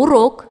урок.